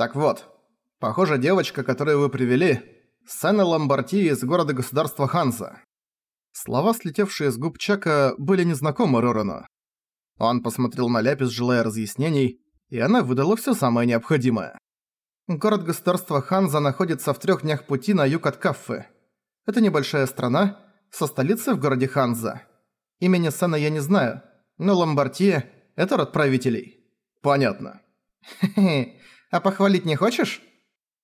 Так вот, похоже, девочка, которую вы привели, Сэна Ламбарти из города-государства Ханза. Слова, слетевшие с губ Чака, были незнакомы Рорану. Он посмотрел на Ляпис, желая разъяснений, и она выдала все самое необходимое. Город-государство Ханза находится в трех днях пути на юг от Каффы. Это небольшая страна, со столицей в городе Ханза. Имени Сэна я не знаю, но Ламбартия – это род правителей. Понятно. Хе-хе, а похвалить не хочешь?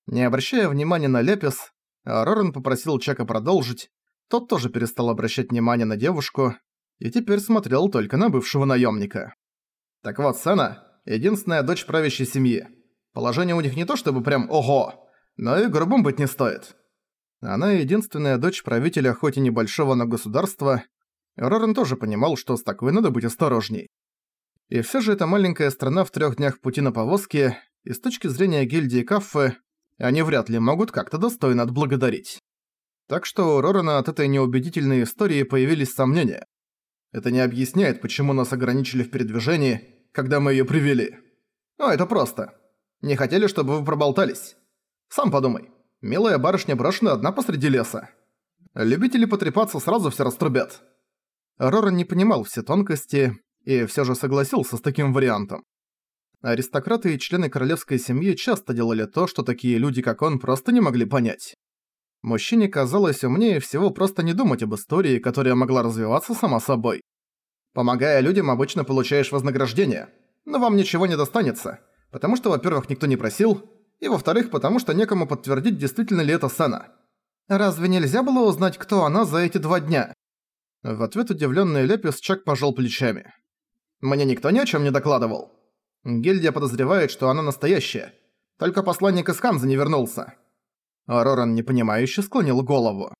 Не обращая внимания на Лепис, Роран попросил Чака продолжить. Тот тоже перестал обращать внимание на девушку и теперь смотрел только на бывшего наемника. Так вот, Сэна – единственная дочь правящей семьи. Положение у них не то чтобы прям ого, но и грубым быть не стоит. Она единственная дочь правителя хоть и небольшого, но государства. Рорен тоже понимал, что с такой надо быть осторожней. И все же эта маленькая страна в трех днях пути на повозке, и с точки зрения гильдии Каффы, они вряд ли могут как-то достойно отблагодарить. Так что у Рорена от этой неубедительной истории появились сомнения. Это не объясняет, почему нас ограничили в передвижении, когда мы её привели. Ну, это просто. Не хотели, чтобы вы проболтались. Сам подумай. Милая барышня брошена одна посреди леса. Любители потрепаться сразу все раструбят. Роран не понимал все тонкости и все же согласился с таким вариантом. Аристократы и члены королевской семьи часто делали то, что такие люди, как он, просто не могли понять. Мужчине казалось умнее всего просто не думать об истории, которая могла развиваться сама собой. Помогая людям, обычно получаешь вознаграждение, но вам ничего не достанется, потому что, во-первых, никто не просил, и во-вторых, потому что некому подтвердить, действительно ли это Сана. Разве нельзя было узнать, кто она за эти два дня? В ответ удивленный Лепис Чак пожал плечами. Мне никто ни о чем не докладывал. Гильдия подозревает, что она настоящая. Только посланник из Ханза не вернулся. Роран непонимающе склонил голову.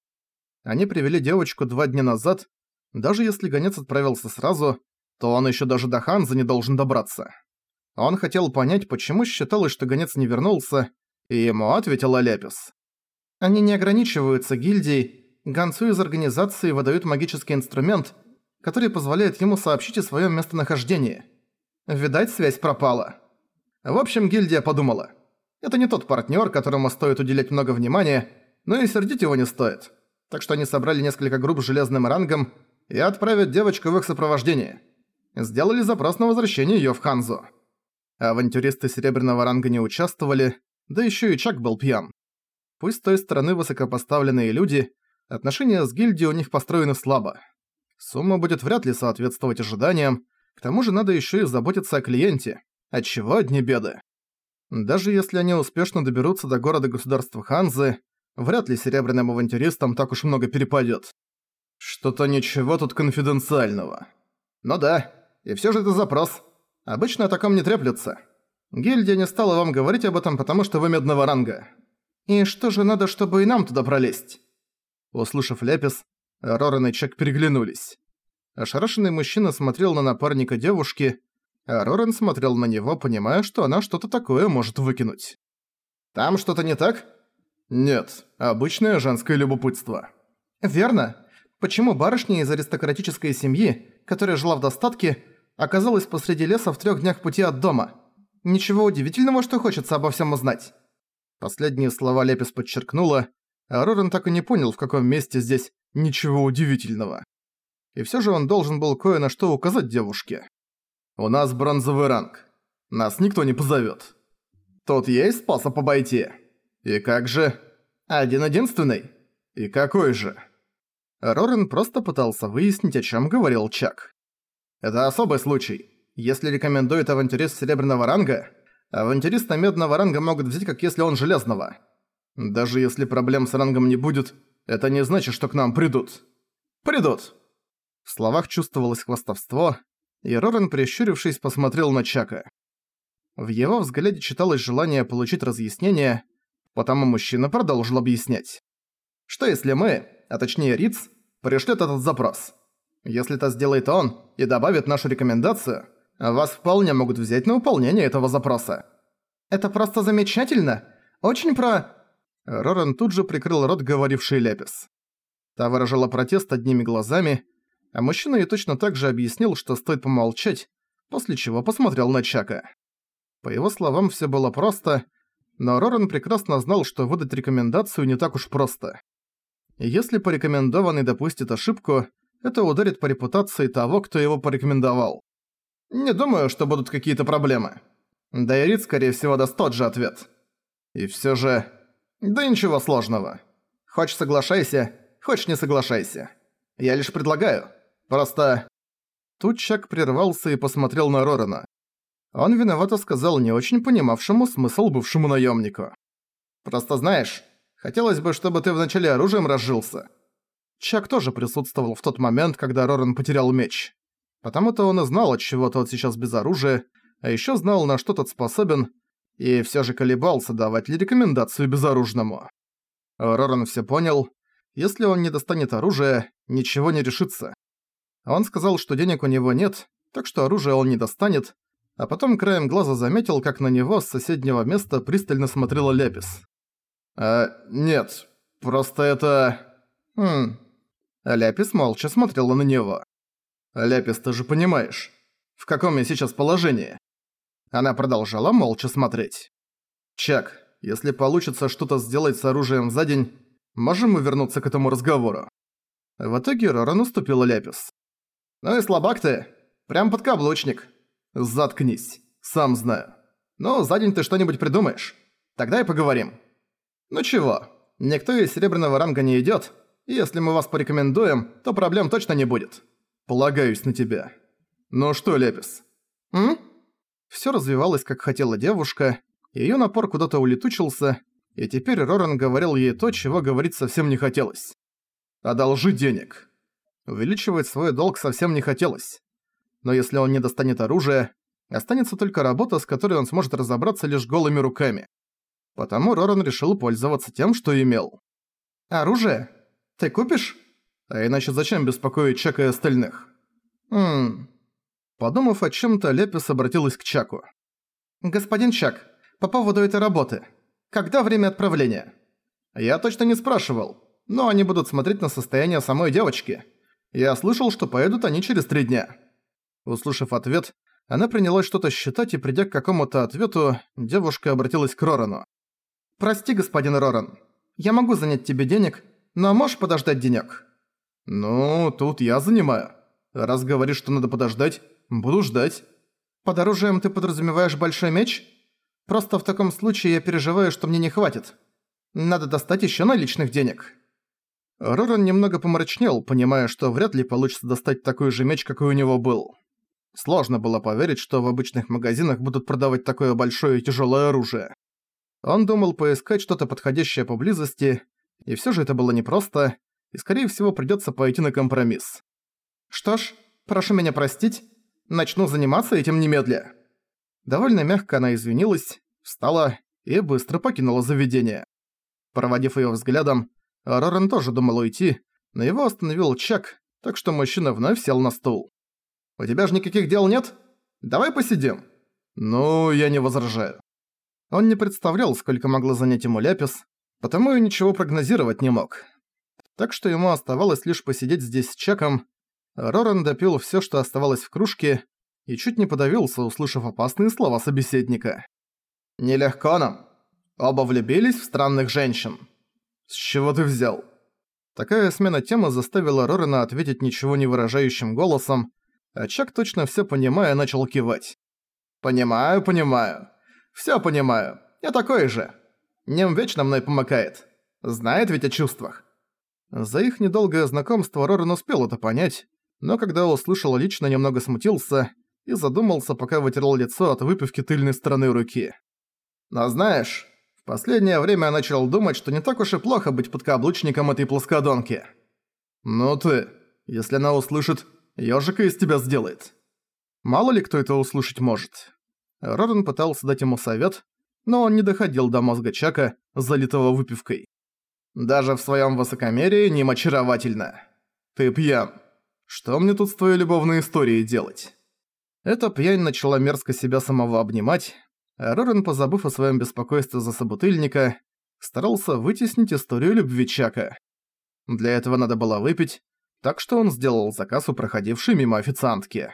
Они привели девочку два дня назад. Даже если гонец отправился сразу, то он еще даже до Ханза не должен добраться. Он хотел понять, почему считалось, что гонец не вернулся, и ему ответил Лепис. Они не ограничиваются гильдией, гонцу из организации выдают магический инструмент, который позволяет ему сообщить о своем местонахождении. Видать, связь пропала. В общем, гильдия подумала. Это не тот партнер, которому стоит уделять много внимания, но и сердить его не стоит. Так что они собрали несколько групп с железным рангом и отправят девочку в их сопровождение. Сделали запрос на возвращение ее в Ханзу. Авантюристы серебряного ранга не участвовали, да еще и Чак был пьян. Пусть с той стороны высокопоставленные люди, отношения с гильдией у них построены слабо. Сумма будет вряд ли соответствовать ожиданиям, к тому же надо еще и заботиться о клиенте, отчего одни беды. Даже если они успешно доберутся до города-государства Ханзы, вряд ли серебряным авантюристам так уж много перепадет. Что-то ничего тут конфиденциального. Ну да, и все же это запрос. Обычно о таком не треплются. Гильдия не стала вам говорить об этом, потому что вы медного ранга. И что же надо, чтобы и нам туда пролезть?» Услышав Ляпис, Роран и Чек переглянулись. Ошарашенный мужчина смотрел на напарника девушки, а Роран смотрел на него, понимая, что она что-то такое может выкинуть. «Там что-то не так?» «Нет, обычное женское любопытство». «Верно. Почему барышня из аристократической семьи, которая жила в достатке, оказалась посреди леса в трех днях пути от дома. Ничего удивительного, что хочется обо всем узнать. Последние слова Лепис подчеркнула, а Рорен так и не понял, в каком месте здесь ничего удивительного. И все же он должен был кое на что указать девушке. «У нас бронзовый ранг. Нас никто не позовет. Тут есть способ обойти. И как же? Один-единственный? И какой же?» Рорен просто пытался выяснить, о чем говорил Чак. Это особый случай. Если рекомендует авантюрист серебряного ранга, авантюриста медного ранга могут взять, как если он железного. Даже если проблем с рангом не будет, это не значит, что к нам придут. Придут. В словах чувствовалось хвастовство, и Рорен, прищурившись, посмотрел на Чака. В его взгляде читалось желание получить разъяснение, потому мужчина продолжил объяснять. Что если мы, а точнее Риц, пришлет этот запрос? Если это сделает он и добавит нашу рекомендацию, вас вполне могут взять на выполнение этого запроса. Это просто замечательно. Очень про... Роран тут же прикрыл рот говоривший Лепис. Та выражала протест одними глазами, а мужчина ей точно так же объяснил, что стоит помолчать, после чего посмотрел на Чака. По его словам, все было просто, но Роран прекрасно знал, что выдать рекомендацию не так уж просто. Если порекомендованный допустит ошибку, это ударит по репутации того, кто его порекомендовал. Не думаю, что будут какие-то проблемы. Да и Рид, скорее всего, даст тот же ответ. И всё же... Да ничего сложного. Хочешь соглашайся, хочешь не соглашайся. Я лишь предлагаю. Просто... Тут Чак прервался и посмотрел на Рорана. Он виновато сказал не очень понимавшему смысл бывшему наемнику. «Просто знаешь, хотелось бы, чтобы ты вначале оружием разжился». Чак тоже присутствовал в тот момент, когда Роран потерял меч. Потому-то он и знал, от чего тот сейчас без оружия, а еще знал, на что тот способен, и все же колебался, давать ли рекомендацию безоружному. Роран все понял. Если он не достанет оружие, ничего не решится. Он сказал, что денег у него нет, так что оружие он не достанет, а потом краем глаза заметил, как на него с соседнего места пристально смотрела Лепис. «А, нет, просто это... Хм...» Ляпис молча смотрела на него. «Ляпис, ты же понимаешь, в каком я сейчас положении?» Она продолжала молча смотреть. «Чак, если получится что-то сделать с оружием за день, можем мы вернуться к этому разговору?» В итоге Рора наступила Ляпис. «Ну и слабак ты. Прям подкаблучник. Заткнись. Сам знаю. Но за день ты что-нибудь придумаешь. Тогда и поговорим. Ну чего, никто из серебряного ранга не идёт, и если мы вас порекомендуем, то проблем точно не будет. Полагаюсь на тебя. Ну что, Лепис? М? Всё развивалось, как хотела девушка, её напор куда-то улетучился, и теперь Роран говорил ей то, чего говорить совсем не хотелось. «Одолжи денег». Увеличивать свой долг совсем не хотелось но если он не достанет оружие, останется только работа, с которой он сможет разобраться лишь голыми руками. Потому Роран решил пользоваться тем, что имел. «Оружие? Ты купишь? А иначе зачем беспокоить Чака и остальных?» «Ммм...» Подумав о чем-то, Лепис обратилась к Чаку. «Господин Чак, по поводу этой работы. Когда время отправления?» «Я точно не спрашивал, но они будут смотреть на состояние самой девочки. Я слышал, что поедут они через три дня». Услышав ответ, она принялась что-то считать и, придя к какому-то ответу, девушка обратилась к Рорану. «Прости, господин Роран, я могу занять тебе денег, но можешь подождать денёк?» «Ну, тут я занимаю. Раз говоришь, что надо подождать, буду ждать». «Под оружием ты подразумеваешь большой меч? Просто в таком случае я переживаю, что мне не хватит. Надо достать ещё наличных денег». Роран немного помрачнел, понимая, что вряд ли получится достать такой же меч, какой у него был. Сложно было поверить, что в обычных магазинах будут продавать такое большое и тяжелое оружие. Он думал поискать что-то подходящее поблизости, и все же это было непросто, и скорее всего придется пойти на компромисс. «Что ж, прошу меня простить, начну заниматься этим немедля». Довольно мягко она извинилась, встала и быстро покинула заведение. Проводив ее взглядом, Рорен тоже думал уйти, но его остановил Чак, так что мужчина вновь сел на стул. У тебя же никаких дел нет? Давай посидим». «Ну, я не возражаю». Он не представлял, сколько могло занять ему Ляпис, потому и ничего прогнозировать не мог. Так что ему оставалось лишь посидеть здесь с Чаком. Роран допил всё, что оставалось в кружке, и чуть не подавился, услышав опасные слова собеседника. «Нелегко нам. Оба влюбились в странных женщин». «С чего ты взял?» Такая смена темы заставила Рорана ответить ничего не выражающим голосом, а Чак, точно всё понимая, начал кивать. «Понимаю, понимаю. Всё понимаю. Я такой же. Нем вечно мной помогает. Знает ведь о чувствах». За их недолгое знакомство Роран успел это понять, но когда услышал лично, немного смутился и задумался, пока вытирал лицо от выпивки тыльной стороны руки. «Но знаешь, последнее время я начал думать, что не так уж и плохо быть подкаблучником этой плоскодонки». «Ну ты, если она услышит ёжика из тебя сделает. Мало ли кто это услышать может. Роран пытался дать ему совет, но он не доходил до мозга Чака, залитого выпивкой. Даже в своем высокомерии ним очаровательно. Ты пьян. Что мне тут с твоей любовной историей делать? Эта пьянь начала мерзко себя самого обнимать, Роран, позабыв о своем беспокойстве за собутыльника, старался вытеснить историю любви Чака. Для этого надо было выпить, так что он сделал заказ у проходившей мимо официантки.